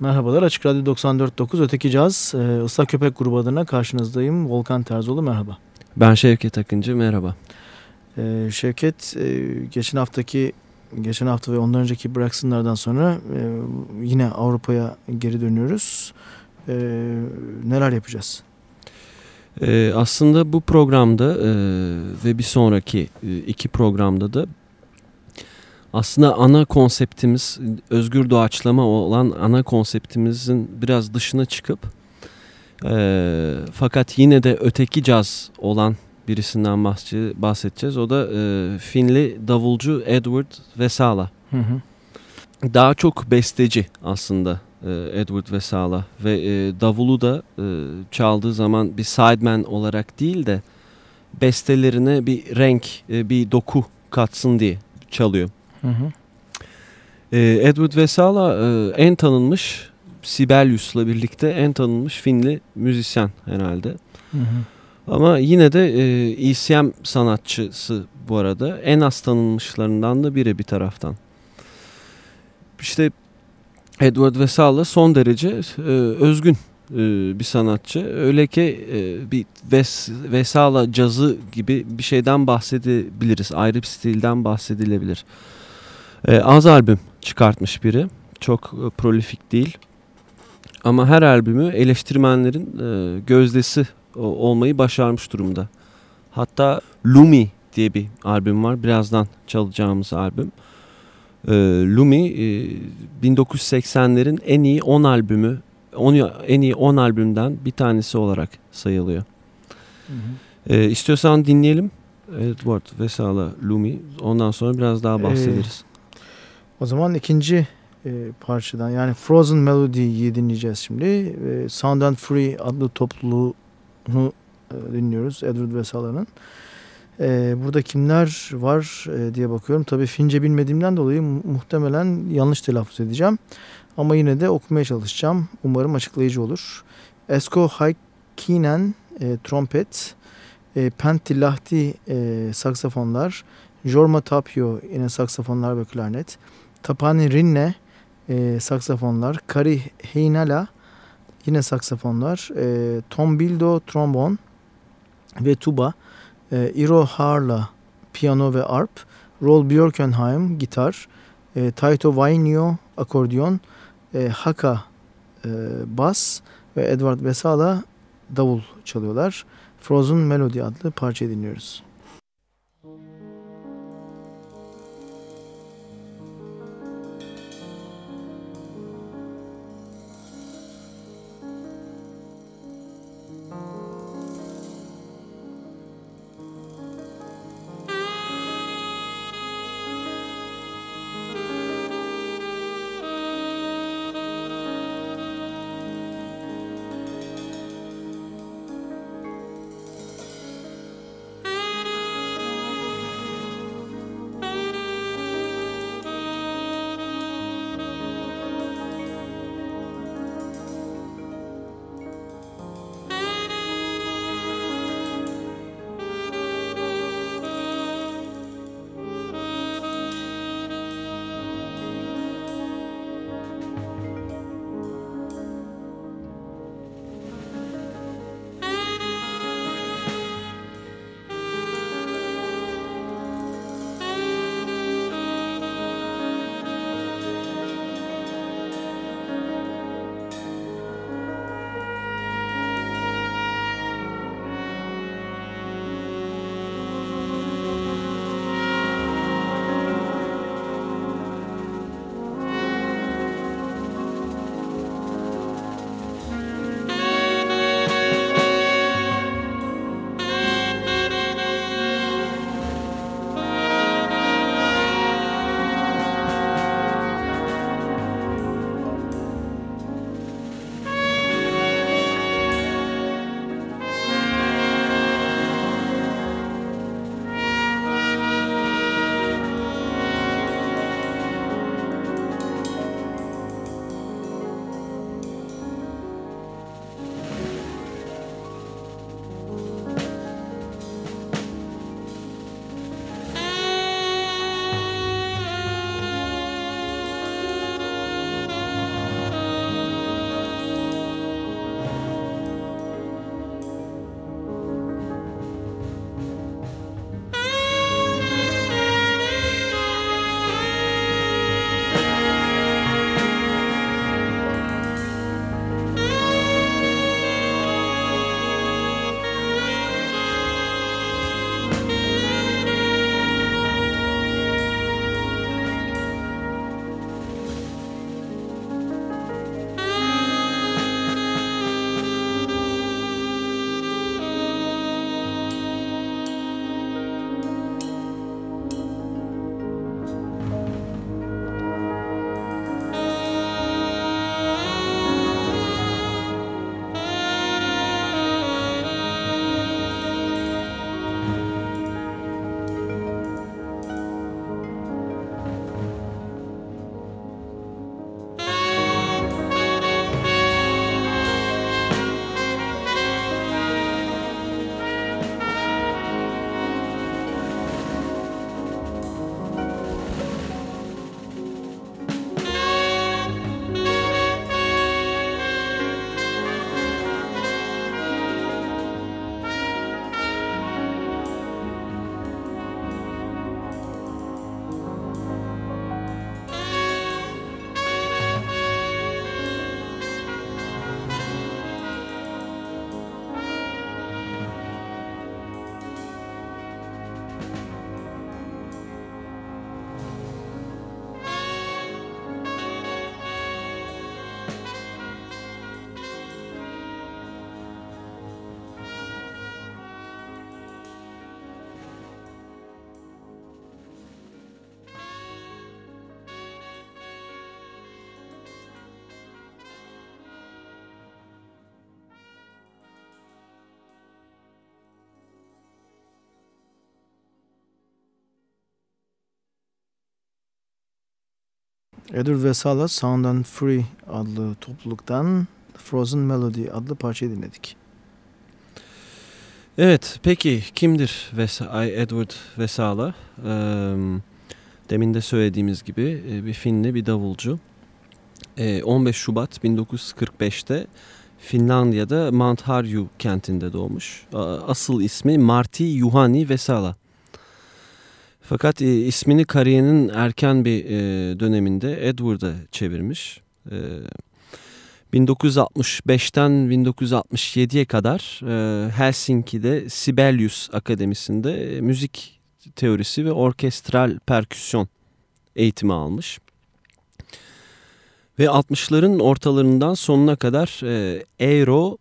Merhabalar Açık Radyo 94.9 Öteki Caz e, Islak Köpek grubu adına karşınızdayım. Volkan Terzoğlu merhaba. Ben Şevket Akıncı merhaba. E, Şevket e, geçen haftaki geçen hafta ve ondan önceki Braxton'lardan sonra e, yine Avrupa'ya geri dönüyoruz. E, neler yapacağız? E, aslında bu programda e, ve bir sonraki e, iki programda da aslında ana konseptimiz özgür doğaçlama olan ana konseptimizin biraz dışına çıkıp e, fakat yine de öteki caz olan birisinden bahsedeceğiz. O da e, Finli davulcu Edward Vesala. Hı hı. Daha çok besteci aslında e, Edward Vesala ve e, davulu da e, çaldığı zaman bir sideman olarak değil de bestelerine bir renk, e, bir doku katsın diye çalıyor. Hı hı. Ee, Edward Vesala e, en tanınmış Sibelius'la birlikte en tanınmış Finli müzisyen herhalde. Hı hı. Ama yine de e, ECM sanatçısı bu arada. En az tanınmışlarından da biri bir taraftan. İşte Edward Vesala son derece e, özgün e, bir sanatçı. Öyle ki bir Ves, Vesala cazı gibi bir şeyden bahsedebiliriz. Ayrı bir stilden bahsedilebilir. E, az albüm çıkartmış biri. Çok e, prolifik değil. Ama her albümü eleştirmenlerin e, gözdesi olmayı başarmış durumda. Hatta Lumi diye bir albüm var. Birazdan çalacağımız albüm. E, Lumi e, 1980'lerin en iyi 10 albümü, 10, en iyi 10 albümden bir tanesi olarak sayılıyor. Hı hı. E, istiyorsan dinleyelim. Edward Vesala Lumi. Ondan sonra biraz daha bahsederiz. O zaman ikinci e, parçadan yani Frozen Melody'yi dinleyeceğiz şimdi. E, Sound and Free adlı topluluğunu e, dinliyoruz Edward Vesala'nın. E, burada kimler var e, diye bakıyorum. Tabii Fince bilmediğimden dolayı muhtemelen yanlış telaffuz edeceğim. Ama yine de okumaya çalışacağım. Umarım açıklayıcı olur. Esko Haykinen e, trompet, e, Pentti Lahti e, saksafonlar, Jorma Tapio yine saksafonlar ve klarnet, Tapani Rinne e, saksafonlar. Kari Heinala yine saksafonlar. E, Tom Bildo trombon ve tuba. E, Iro Harla piyano ve arp. Roll Björkenheim gitar. E, Taito Vainio akordeon. E, Haka e, bas ve Edward Vesala davul çalıyorlar. Frozen Melody adlı parça dinliyoruz. Edward Vesala Sound and Free adlı topluluktan Frozen Melody adlı parçayı dinledik. Evet, peki kimdir Ves Edward Vesala? Ee, demin de söylediğimiz gibi e, bir Finli bir davulcu. Ee, 15 Şubat 1945'te Finlandiya'da Mount Harju kentinde doğmuş. Asıl ismi Marti Juhani Vesala. Fakat e, ismini kariyerinin erken bir e, döneminde Edward'a çevirmiş. E, 1965'ten 1967'ye kadar e, Helsinki'de Sibelius Akademisi'nde e, müzik teorisi ve orkestral perküsyon eğitimi almış. Ve 60'ların ortalarından sonuna kadar e, Eero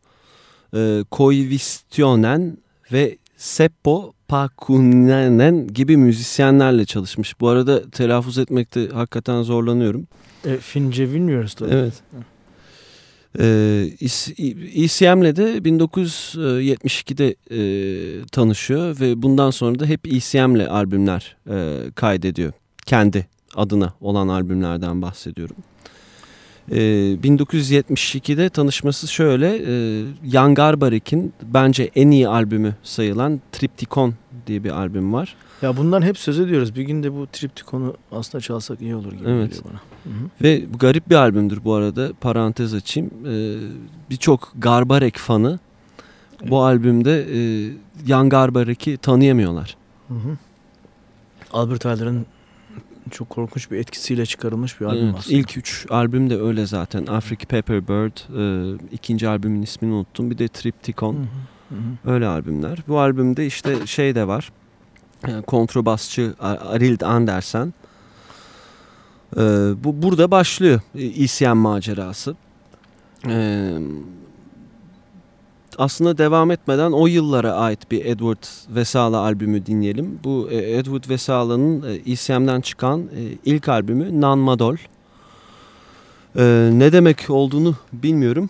e, Koivistionen ve Seppo Pakunen gibi müzisyenlerle çalışmış. Bu arada telaffuz etmekte hakikaten zorlanıyorum. E, Fince bilmiyoruz tabii. Evet. Ee, ECM'le de 1972'de e, tanışıyor ve bundan sonra da hep ECM'le albümler e, kaydediyor. Kendi adına olan albümlerden bahsediyorum. E, 1972'de tanışması şöyle, e, Jan Garbarik'in bence en iyi albümü sayılan Triptikon diye bir albüm var. Ya bundan hep söz ediyoruz. Bir gün de bu Triptikon'u aslında çalsak iyi olur gibi evet. geliyor bana. Hı hı. Ve garip bir albümdür bu arada. Parantez açayım. Ee, Birçok Garbarek fanı evet. bu albümde e, Jan Garbarek'i tanıyamıyorlar. Hı hı. Albert Ayler'ın çok korkunç bir etkisiyle çıkarılmış bir albüm evet, aslında. İlk üç albüm de öyle zaten. Africa Pepper Bird, e, ikinci albümün ismini unuttum. Bir de Triptikon. Hı hı. Hı Öyle albümler. Bu albümde işte şey de var. E, kontrabasçı Arild Andersen. E, bu burada başlıyor ECM macerası. E, aslında devam etmeden o yıllara ait bir Edward Vesala albümü dinleyelim. Bu Edward Vesala'nın ECM'den çıkan ilk albümü Nan Madol. Ne demek olduğunu bilmiyorum.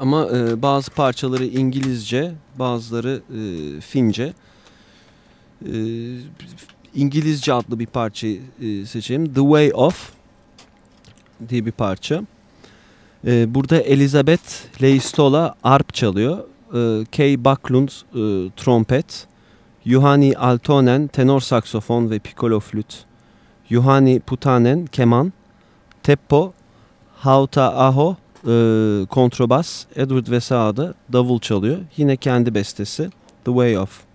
Ama bazı parçaları İngilizce, bazıları Fince. E, İngilizce adlı bir parçayı e, seçelim. The Way Of diye bir parça. E, burada Elizabeth Leistola arp çalıyor. E, Kay Backlund e, trompet. Juhani Altonen tenor saksofon ve piccolo flüt. Juhani Putanen keman. Teppo Hauta Aho e, kontrabas. Edward Vesada davul çalıyor. Yine kendi bestesi The Way Of.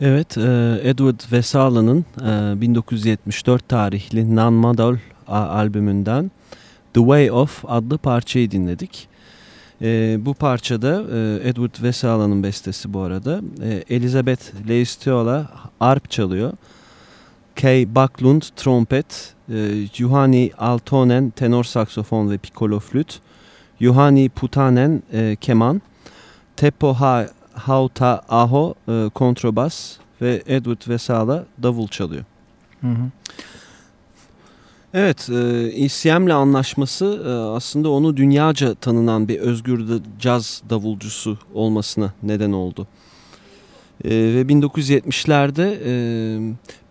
Evet, e, Edward Vesala'nın 1974 tarihli Nan Madol albümünden The Way Of adlı parçayı dinledik. Bu parçada Edward Vesala'nın bestesi bu arada. Elizabeth Leistiola arp çalıyor. Kay Backlund trompet, Juhani Altonen tenor saksofon ve piccolo flüt, Juhani Putanen keman, Teppo Hauta Aho e, kontrabas ve Edward Vesala davul çalıyor. Hı hı. Evet, e, ECM'le anlaşması e, aslında onu dünyaca tanınan bir özgür caz davulcusu olmasına neden oldu. E, ve 1970'lerde e,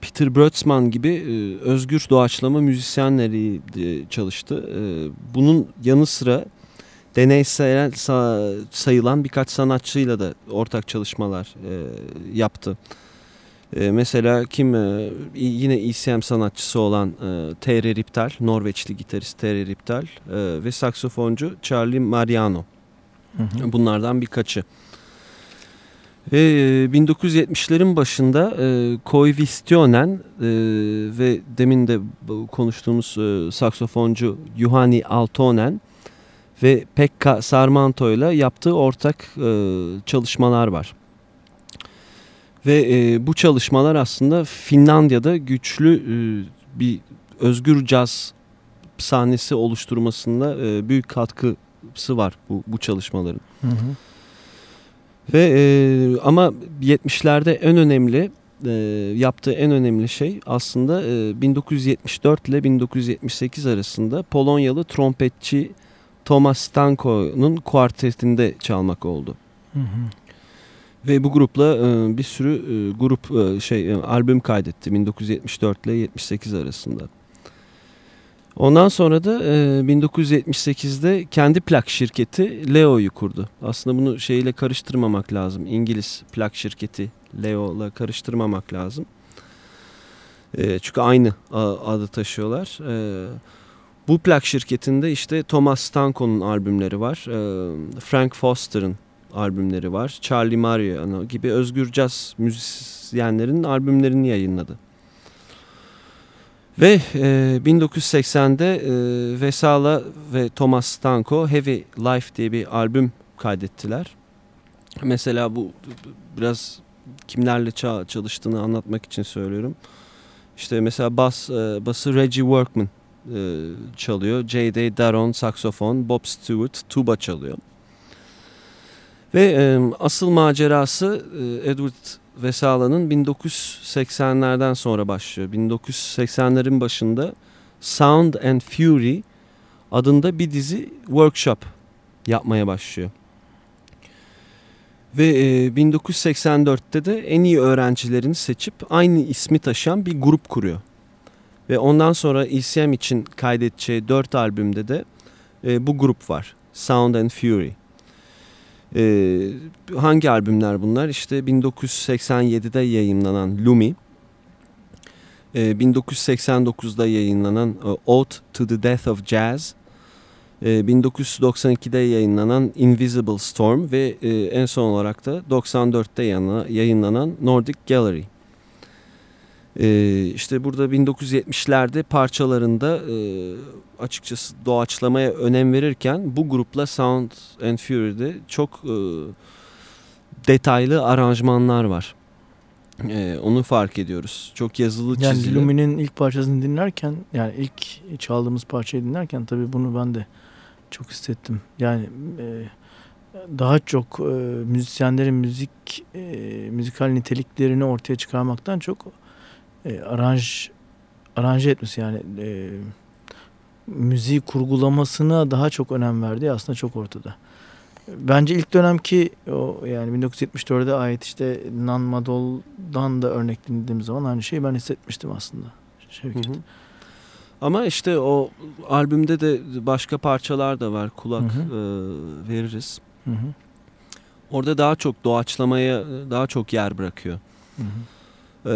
Peter Brötzman gibi e, özgür doğaçlama müzisyenleri e, çalıştı. E, bunun yanı sıra deneysel sayılan birkaç sanatçıyla da ortak çalışmalar e, yaptı. E, mesela kim e, yine ECM sanatçısı olan e, Terry Riptal, Norveçli gitarist Terry Riptal e, ve saksofoncu Charlie Mariano. Hı hı. Bunlardan birkaçı. Ve 1970'lerin başında e, Koivistionen e, ve demin de konuştuğumuz e, saksofoncu Juhani Altonen ve Pekka Sarmanto ile yaptığı ortak e, çalışmalar var. Ve e, bu çalışmalar aslında Finlandiya'da güçlü e, bir özgür caz sahnesi oluşturmasında e, büyük katkısı var bu, bu çalışmaların. Hı hı. Ve e, ama 70'lerde en önemli e, yaptığı en önemli şey aslında e, 1974 ile 1978 arasında Polonyalı trompetçi Thomas Stanko'nun kuartetinde çalmak oldu. Hı hı. Ve bu grupla e, bir sürü e, grup e, şey albüm kaydetti 1974 ile 78 arasında. Ondan sonra da 1978'de kendi plak şirketi Leo'yu kurdu. Aslında bunu şeyle karıştırmamak lazım. İngiliz plak şirketi Leo'la karıştırmamak lazım. çünkü aynı adı taşıyorlar. Evet. Bu plak şirketinde işte Thomas Stanko'nun albümleri var. Frank Foster'ın albümleri var. Charlie Mariano gibi özgür caz müzisyenlerin albümlerini yayınladı. Ve e, 1980'de e, Vesala ve Thomas Stanko Heavy Life diye bir albüm kaydettiler. Mesela bu biraz kimlerle çalıştığını anlatmak için söylüyorum. İşte mesela bas, e, bası Reggie Workman e, çalıyor. J.D. Daron saksofon, Bob Stewart tuba çalıyor. Ve e, asıl macerası e, Edward Vesala'nın 1980'lerden sonra başlıyor. 1980'lerin başında Sound and Fury adında bir dizi workshop yapmaya başlıyor. Ve e, 1984'te de en iyi öğrencilerini seçip aynı ismi taşıyan bir grup kuruyor. Ve ondan sonra ECM için kaydedeceği dört albümde de e, bu grup var. Sound and Fury. E, hangi albümler bunlar? İşte 1987'de yayınlanan Lumi. E, 1989'da yayınlanan e, Ode to the Death of Jazz. E, 1992'de yayınlanan Invisible Storm ve e, en son olarak da 94'te yayınlanan Nordic Gallery. Ee, işte burada 1970'lerde parçalarında e, açıkçası doğaçlamaya önem verirken bu grupla Sound and Fury'de çok e, detaylı aranjmanlar var. Ee, onu fark ediyoruz. Çok yazılı çizili. Yani Lumi'nin ilk parçasını dinlerken yani ilk çaldığımız parçayı dinlerken tabii bunu ben de çok hissettim. Yani e, daha çok e, müzisyenlerin müzik e, müzikal niteliklerini ortaya çıkarmaktan çok e, aranj aranje etmesi yani e, müziği kurgulamasına daha çok önem verdi aslında çok ortada. Bence ilk dönemki o yani 1974'e ait işte Nan Madol'dan da örnek dinlediğim zaman aynı şeyi ben hissetmiştim aslında. Şevket. Hı hı. Ama işte o albümde de başka parçalar da var. Kulak hı hı. E, veririz. Hı hı. Orada daha çok doğaçlamaya daha çok yer bırakıyor. Hı hı. E,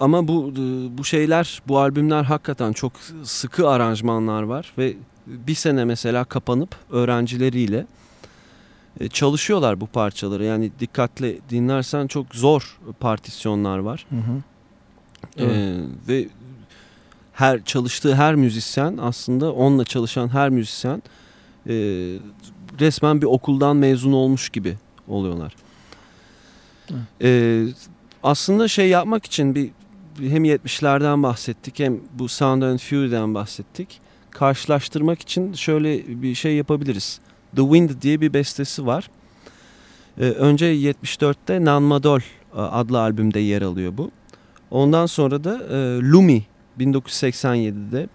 ama bu bu şeyler, bu albümler hakikaten çok sıkı aranjmanlar var ve bir sene mesela kapanıp öğrencileriyle e, çalışıyorlar bu parçaları. Yani dikkatle dinlersen çok zor partisyonlar var. Hı hı. E, ve her çalıştığı her müzisyen aslında onunla çalışan her müzisyen e, resmen bir okuldan mezun olmuş gibi oluyorlar. E, aslında şey yapmak için bir hem 70'lerden bahsettik hem bu Sound and Fury'den bahsettik. Karşılaştırmak için şöyle bir şey yapabiliriz. The Wind diye bir bestesi var. Ee, önce 74'te Nan Madol e, adlı albümde yer alıyor bu. Ondan sonra da e, Lumi 1987'de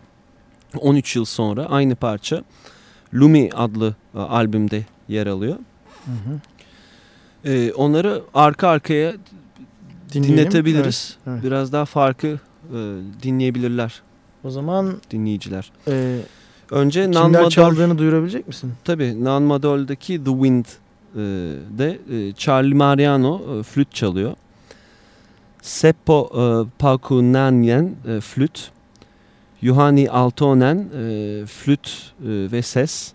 13 yıl sonra aynı parça Lumi adlı e, albümde yer alıyor. Hı hı. E, onları arka arkaya Dinleyelim. dinletebiliriz. Evet, evet. Biraz daha farkı e, dinleyebilirler O zaman dinleyiciler. e, Önce Nan Madol çaldığını duyurabilecek misin? tabii Nan Madol'daki The Wind e, de e, Charlie Mariano e, flüt çalıyor. Seppo e, Pakunanyen e, flüt. Juhani Altonen e, flüt e, ve ses.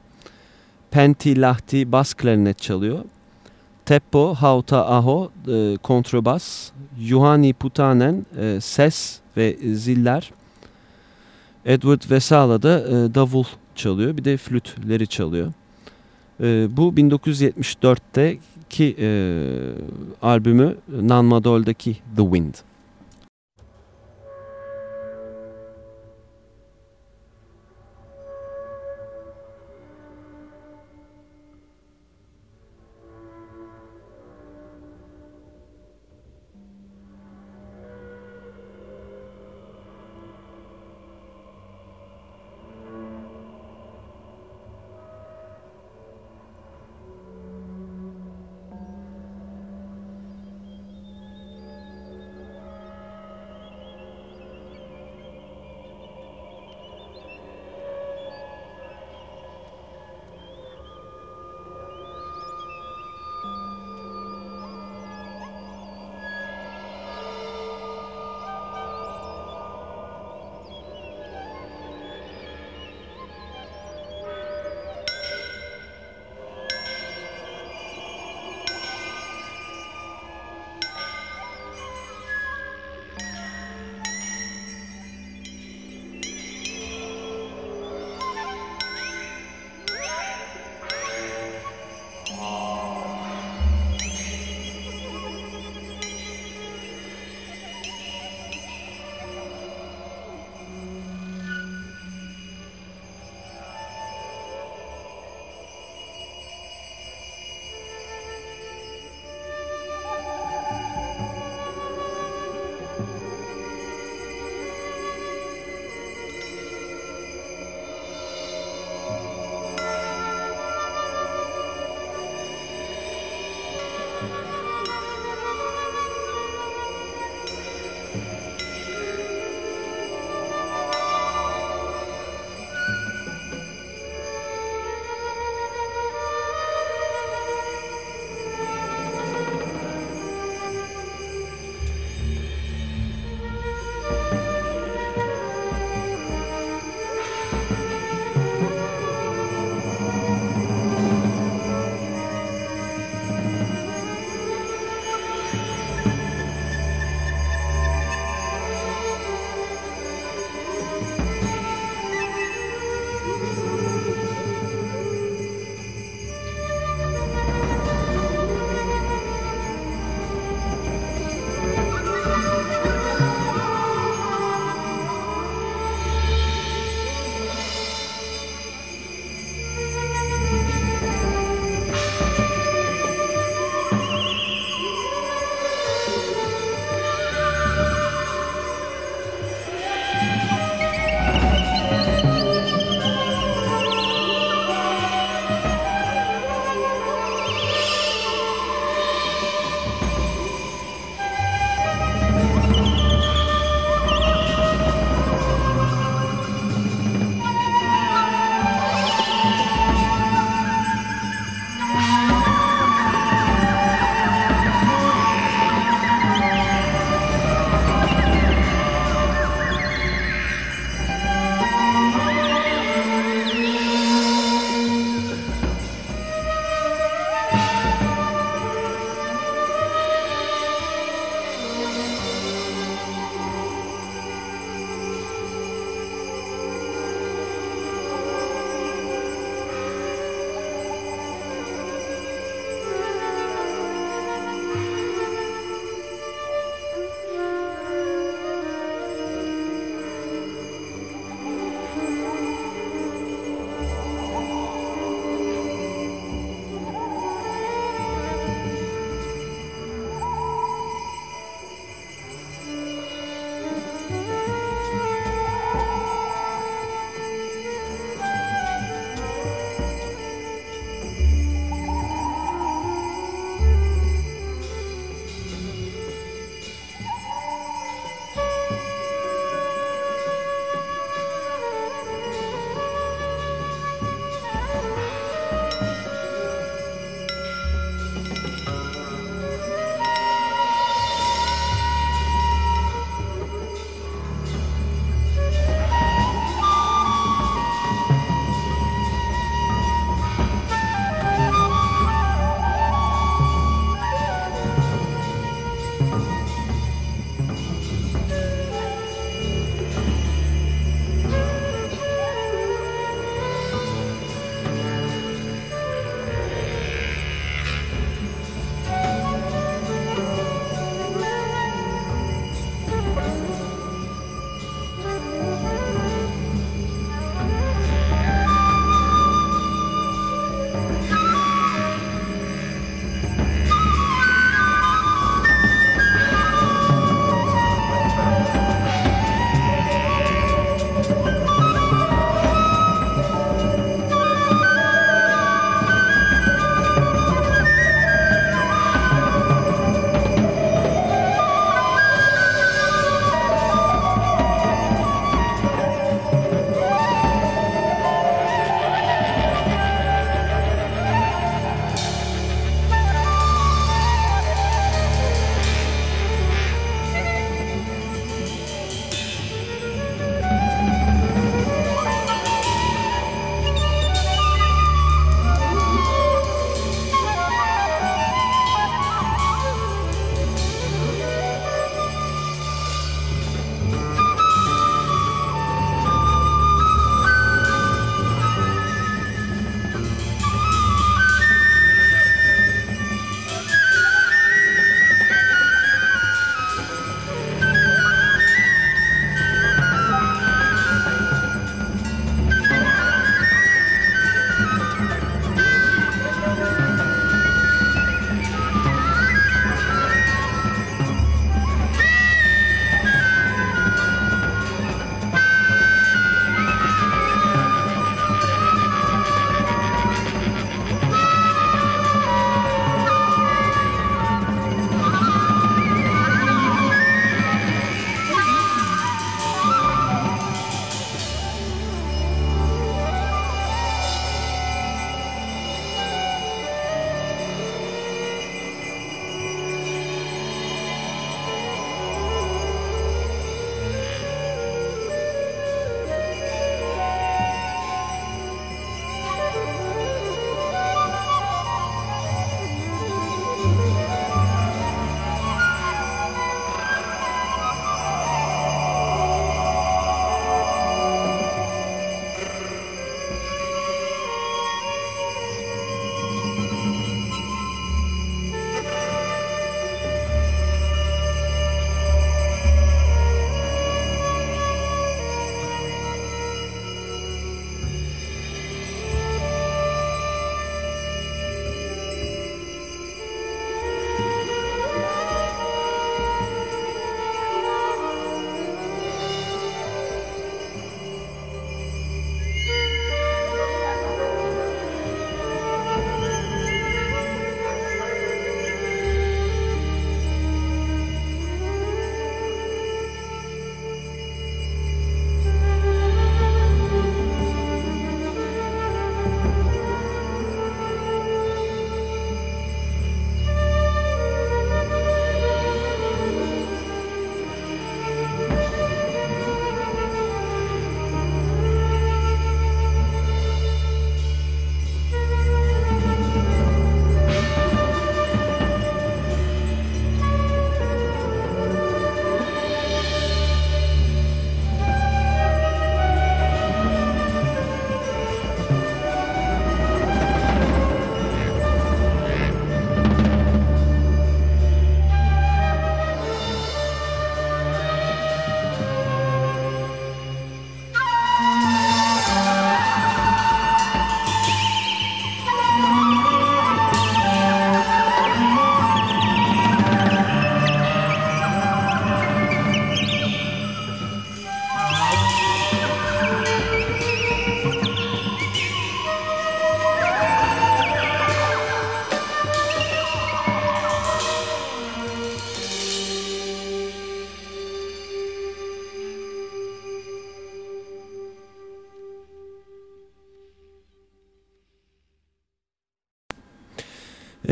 Pentti Lahti bas klarinet çalıyor. Teppo Hauta Aho e, kontrabas. Juhani Putanen e, ses ve ziller. Edward Vesala da e, davul çalıyor. Bir de flütleri çalıyor. E, bu 1974'teki e, albümü Nan Madol'daki The Wind.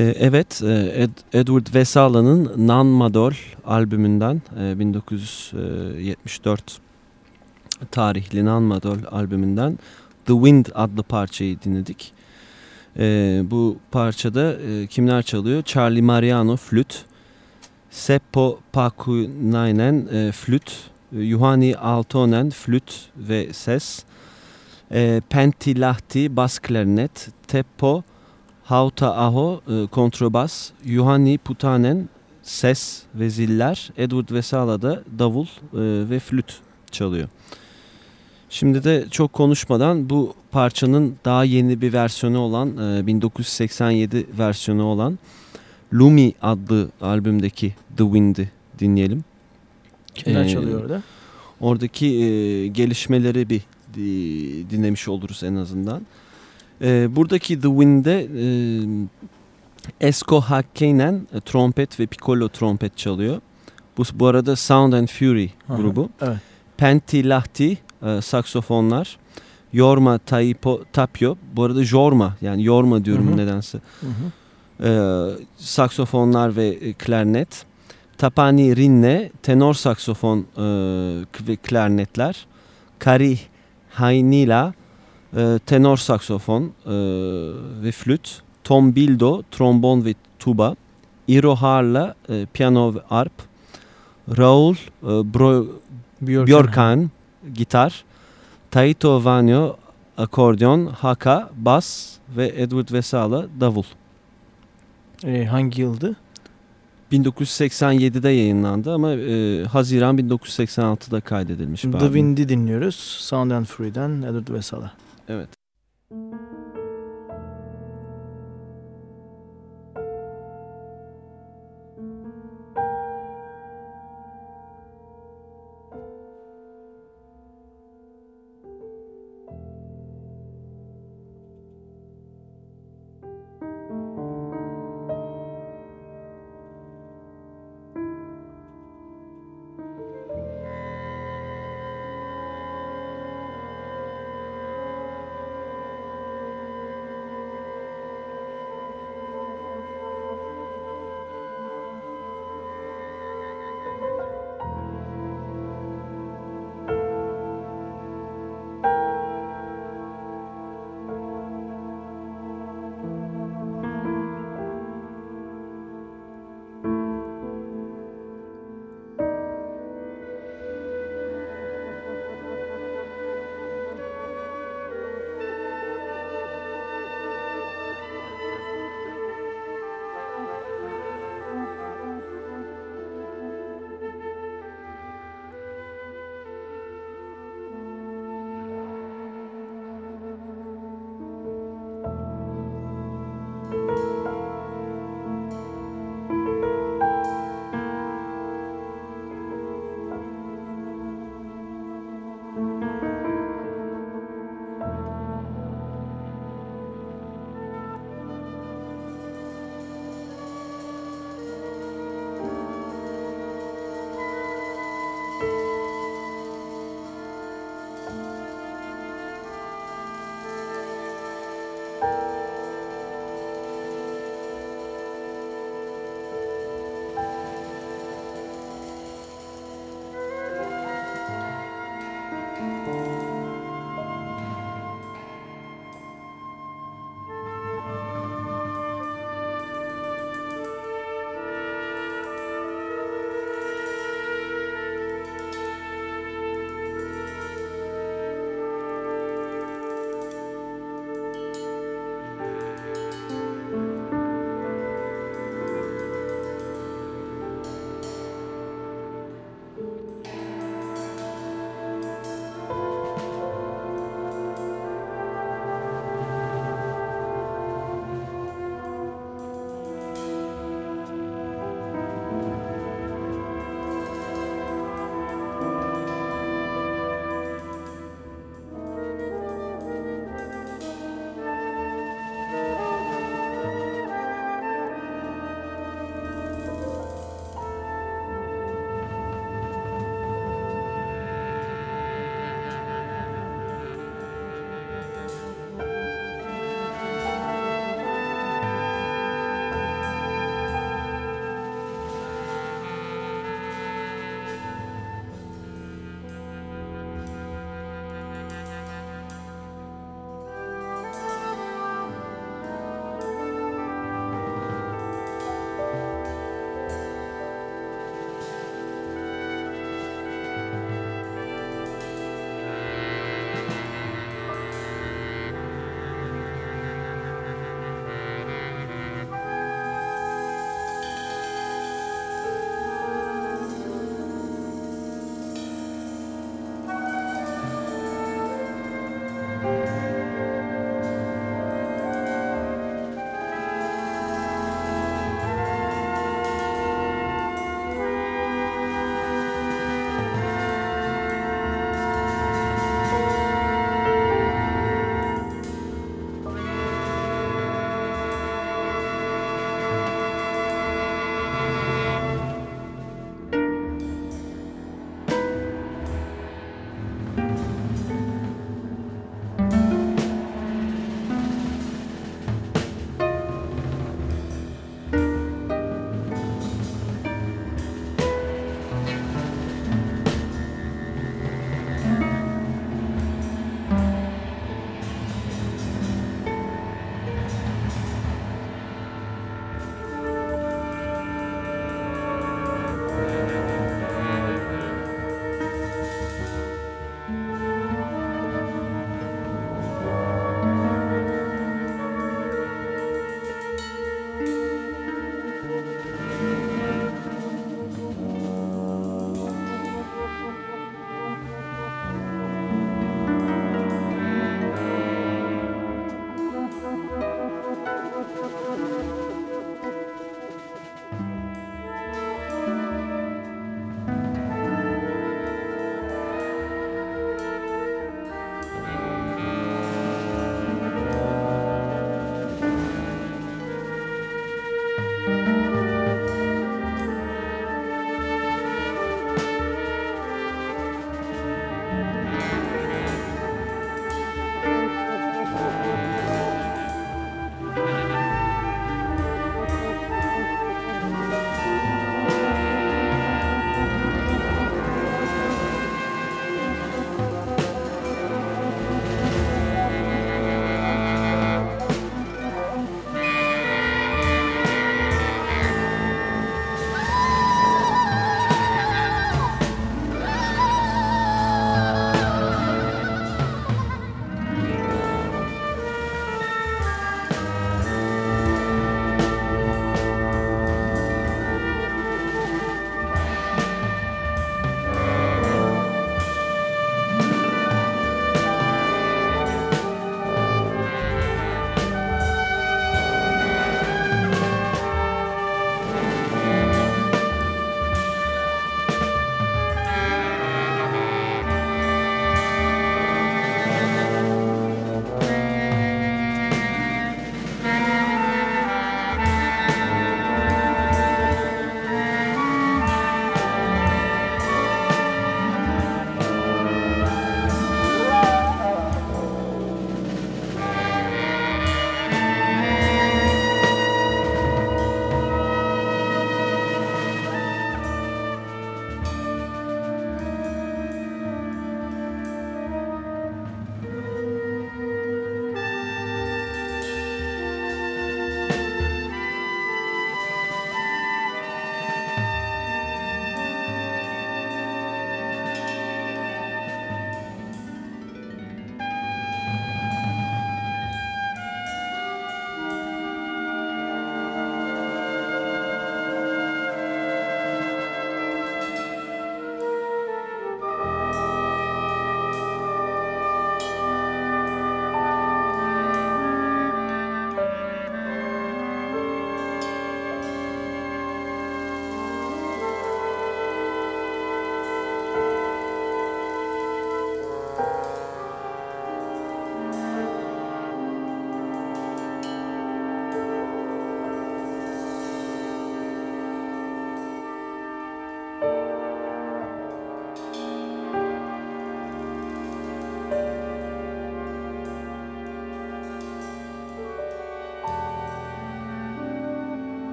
Evet, e, Ed, Edward Vesala'nın Nan Madol albümünden 1974 e, tarihli Nan Madol albümünden The Wind adlı parçayı dinledik. Ee, bu parçada e, kimler çalıyor? Charlie Mariano flüt, Seppo Pakunainen flüt, Juhani Altonen flüt ve ses, Pentilahti bas klarnet, Teppo Hauta Aho e, kontrabas, Yuhani Putanen ses ve ziller, Edward Vesala da davul e, ve flüt çalıyor. Şimdi de çok konuşmadan bu parçanın daha yeni bir versiyonu olan e, 1987 versiyonu olan Lumi adlı albümdeki The Wind'i dinleyelim. Kimler ee, çalıyor orada? Oradaki e, gelişmeleri bir dinlemiş oluruz en azından. E, buradaki The Wind'de e, Esko Hakkinen e, trompet ve piccolo trompet çalıyor. Bu, bu arada Sound and Fury grubu. Aha, evet. Penti Lahti e, saksofonlar. Yorma Taipo Tapio. Bu arada Jorma yani Yorma diyorum hı hı. nedense. Hı hı. E, saksofonlar ve e, klarnet. Tapani Rinne tenor saksofon e, ve klarnetler. Kari Hainila e, tenor saksofon e, ve flüt, Tom Bildo trombon ve tuba, Iro Harla e, piyano ve arp, Raul e, Bro, Björkan. Björkan gitar, Taito Vanyo akordeon, Haka bas ve Edward Vesala davul. E, hangi yıldı? 1987'de yayınlandı ama e, Haziran 1986'da kaydedilmiş. The Wind'i dinliyoruz. Sound and Fury'den Edward Vesala. Evet.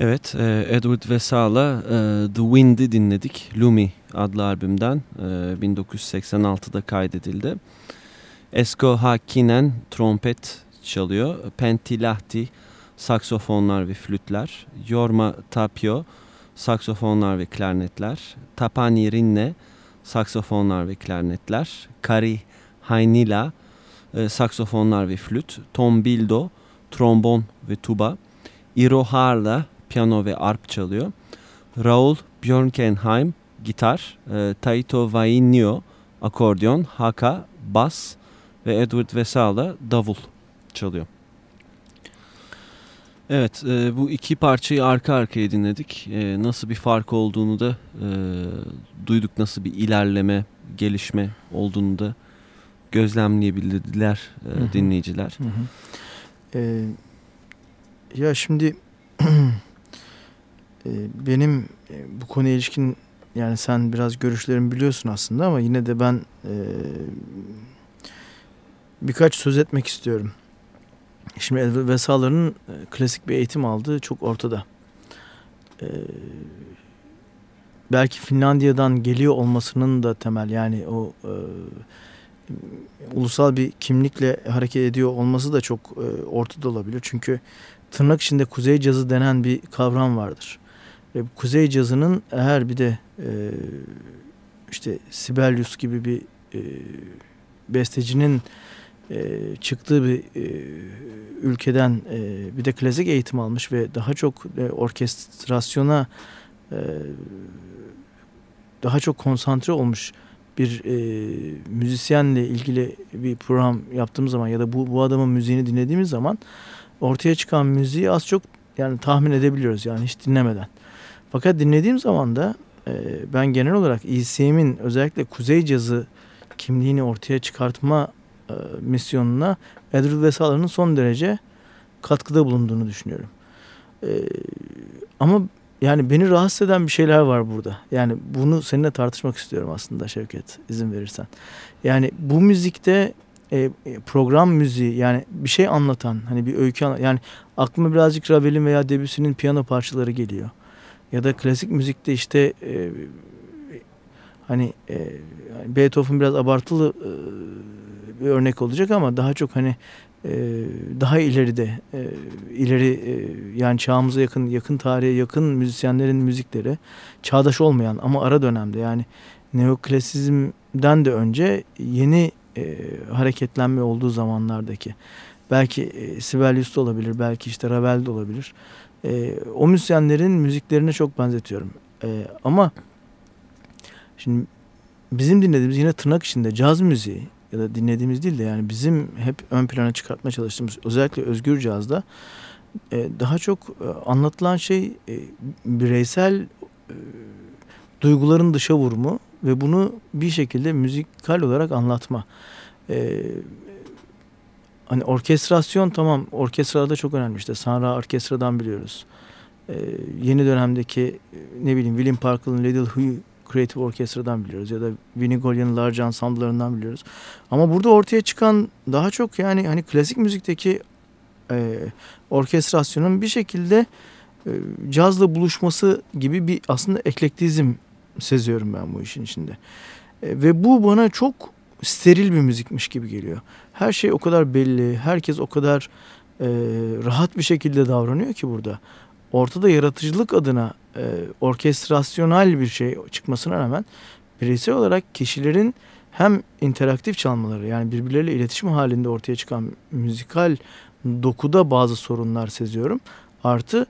Evet, e, Edward Vesala e, The Wind'i dinledik. Lumi adlı albümden e, 1986'da kaydedildi. Esko Hakkinen trompet çalıyor. Pentilahti saksofonlar ve flütler. Yorma Tapio saksofonlar ve klarnetler. Tapani Rinne saksofonlar ve klarnetler. Kari Hainila e, saksofonlar ve flüt. Tom Bildo trombon ve tuba. Iro Harla piyano ve arp çalıyor. Raul Björkenheim gitar, e, Taito Vainio akordeon, Haka bas ve Edward Vesala davul çalıyor. Evet e, bu iki parçayı arka arkaya dinledik. E, nasıl bir fark olduğunu da e, duyduk. Nasıl bir ilerleme, gelişme olduğunu da gözlemleyebildiler e, hı hı. dinleyiciler. Hı hı. E, ya şimdi benim e, bu konuya ilişkin yani sen biraz görüşlerimi biliyorsun aslında ama yine de ben e, birkaç söz etmek istiyorum. Şimdi Edward Vesalar'ın e, klasik bir eğitim aldığı çok ortada. Ee, belki Finlandiya'dan geliyor olmasının da temel yani o e, ulusal bir kimlikle hareket ediyor olması da çok e, ortada olabilir. Çünkü tırnak içinde kuzey cazı denen bir kavram vardır. Kuzey cazının eğer bir de e, işte Sibelius gibi bir e, bestecinin e, çıktığı bir e, ülkeden e, bir de klasik eğitim almış ve daha çok e, orkestrasyona e, daha çok konsantre olmuş bir e, müzisyenle ilgili bir program yaptığımız zaman ya da bu, bu adamın müziğini dinlediğimiz zaman ortaya çıkan müziği az çok yani tahmin edebiliyoruz yani hiç dinlemeden. Fakat dinlediğim zaman da e, ben genel olarak ECM'in özellikle kuzey cazı kimliğini ortaya çıkartma e, misyonuna Edward Vesala'nın son derece katkıda bulunduğunu düşünüyorum. E, ama yani beni rahatsız eden bir şeyler var burada. Yani bunu seninle tartışmak istiyorum aslında Şevket izin verirsen. Yani bu müzikte e, program müziği yani bir şey anlatan hani bir öykü anlatan yani aklıma birazcık Ravel'in veya Debussy'nin piyano parçaları geliyor. Ya da klasik müzikte işte e, hani e, Beethoven biraz abartılı e, bir örnek olacak ama daha çok hani e, daha ileride e, ileri e, yani çağımıza yakın yakın tarihe yakın müzisyenlerin müzikleri çağdaş olmayan ama ara dönemde yani neoklasizmden de önce yeni e, hareketlenme olduğu zamanlardaki belki e, Sibelius da olabilir belki işte Ravel de olabilir e, o müzisyenlerin müziklerine çok benzetiyorum e, ama şimdi bizim dinlediğimiz yine tırnak içinde caz müziği ya da dinlediğimiz değil de yani bizim hep ön plana çıkartmaya çalıştığımız özellikle özgür cazda e, daha çok e, anlatılan şey e, bireysel e, duyguların dışa vurumu ve bunu bir şekilde müzikal olarak anlatma. E, hani orkestrasyon tamam orkestrada çok önemli işte Sanra orkestradan biliyoruz. E, yeni dönemdeki ne bileyim William Parker'ın Little Who Creative Orkestra'dan biliyoruz ya da Golian'ın large ensemble'larından biliyoruz. Ama burada ortaya çıkan daha çok yani hani klasik müzikteki e, orkestrasyonun bir şekilde e, cazla buluşması gibi bir aslında eklektizm seziyorum ben bu işin içinde. E, ve bu bana çok steril bir müzikmiş gibi geliyor. Her şey o kadar belli, herkes o kadar e, rahat bir şekilde davranıyor ki burada. Ortada yaratıcılık adına e, orkestrasyonel bir şey çıkmasına rağmen bireysel olarak kişilerin hem interaktif çalmaları yani birbirleriyle iletişim halinde ortaya çıkan müzikal dokuda bazı sorunlar seziyorum. Artı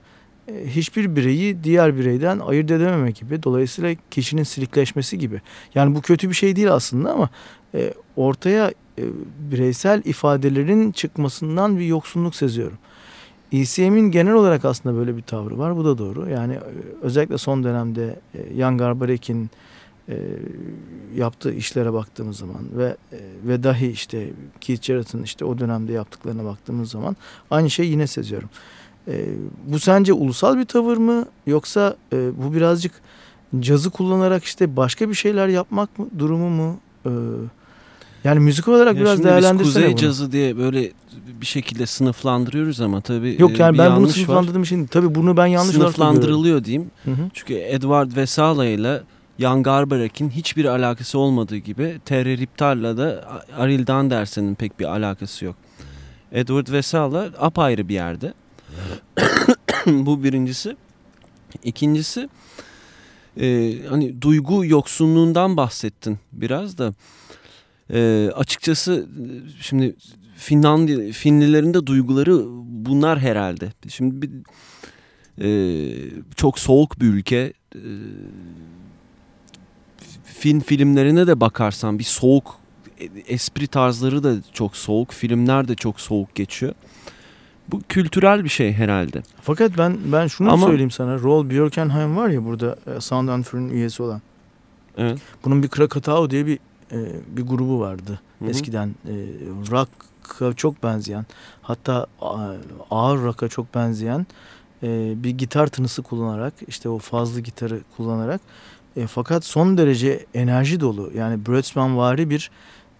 hiçbir bireyi diğer bireyden ayırt edememe gibi. Dolayısıyla kişinin silikleşmesi gibi. Yani bu kötü bir şey değil aslında ama e, ortaya e, bireysel ifadelerin çıkmasından bir yoksunluk seziyorum. ECM'in genel olarak aslında böyle bir tavrı var. Bu da doğru. Yani e, özellikle son dönemde e, Jan Garbarek'in e, yaptığı işlere baktığımız zaman ve e, ve dahi işte Keith Jarrett'ın işte o dönemde yaptıklarına baktığımız zaman aynı şeyi yine seziyorum. E, bu sence ulusal bir tavır mı yoksa e, bu birazcık cazı kullanarak işte başka bir şeyler yapmak mı durumu mu? E, Yani müzik olarak Ya biraz şimdi biz değerlendirsene Kuzey bunu. cazı diye böyle bir şekilde sınıflandırıyoruz ama tabii Yok e, yani ben bunu yanlış var. değil. Tabii bunu ben yanlış. Sınıflandırılıyor diyeyim. Hı hı. Çünkü Edward Vesala ile Jan Garbarek'in hiçbir alakası olmadığı gibi Terry Riptal'la da Ariel Danderson'ın pek bir alakası yok. Edward Vesala apayrı bir yerde. Bu birincisi. İkincisi e, hani duygu yoksunluğundan bahsettin biraz da. E, açıkçası e, şimdi Finlandiya, Finlilerin de duyguları bunlar herhalde. Şimdi bir, e, çok soğuk bir ülke. E, Fin filmlerine de bakarsan bir soğuk e, espri tarzları da çok soğuk, filmler de çok soğuk geçiyor. Bu kültürel bir şey herhalde. Fakat ben ben şunu Ama- söyleyeyim sana. Roll Björkenheim var ya burada e, Sound and Fury'nin üyesi olan. Evet. Bunun bir Krakatau diye bir e, bir grubu vardı. Hı hı. Eskiden e, rock'a çok benzeyen hatta ağır rock'a çok benzeyen e, bir gitar tınısı kullanarak işte o fazlı gitarı kullanarak e, fakat son derece enerji dolu yani Brötzmann vari bir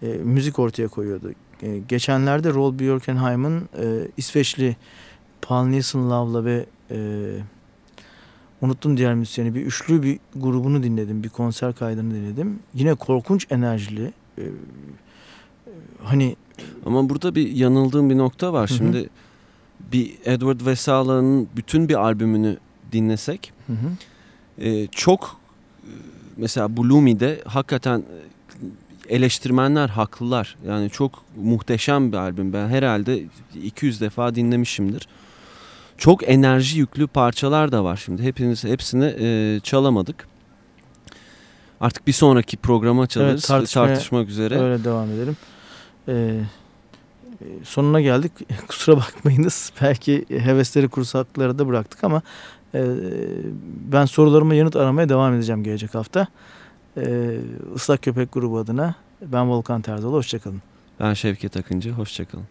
e, müzik ortaya koyuyordu. E, geçenlerde Roll Björkenheim'ın e, İsveçli Paul Nielsen Love'la ve e, unuttum diğer müzisyeni bir üçlü bir grubunu dinledim. Bir konser kaydını dinledim. Yine korkunç enerjili. e, e, hani Ama burada bir yanıldığım bir nokta var. Hı hı. Şimdi bir Edward Vesala'nın bütün bir albümünü dinlesek hı hı. e, çok e, mesela Blumi'de hakikaten eleştirmenler haklılar. Yani çok muhteşem bir albüm. Ben herhalde 200 defa dinlemişimdir. Çok enerji yüklü parçalar da var şimdi. Hepimiz hepsini e, çalamadık. Artık bir sonraki programa çalarız. Evet, tartışmaya- tartışmak üzere. öyle devam edelim. E, e, sonuna geldik. Kusura bakmayınız. Belki hevesleri kursaklara da bıraktık ama e, ben sorularıma yanıt aramaya devam edeceğim gelecek hafta. E, Islak Köpek grubu adına ben Volkan Terzalı. Hoşçakalın. Ben Şevket Akıncı. Hoşçakalın.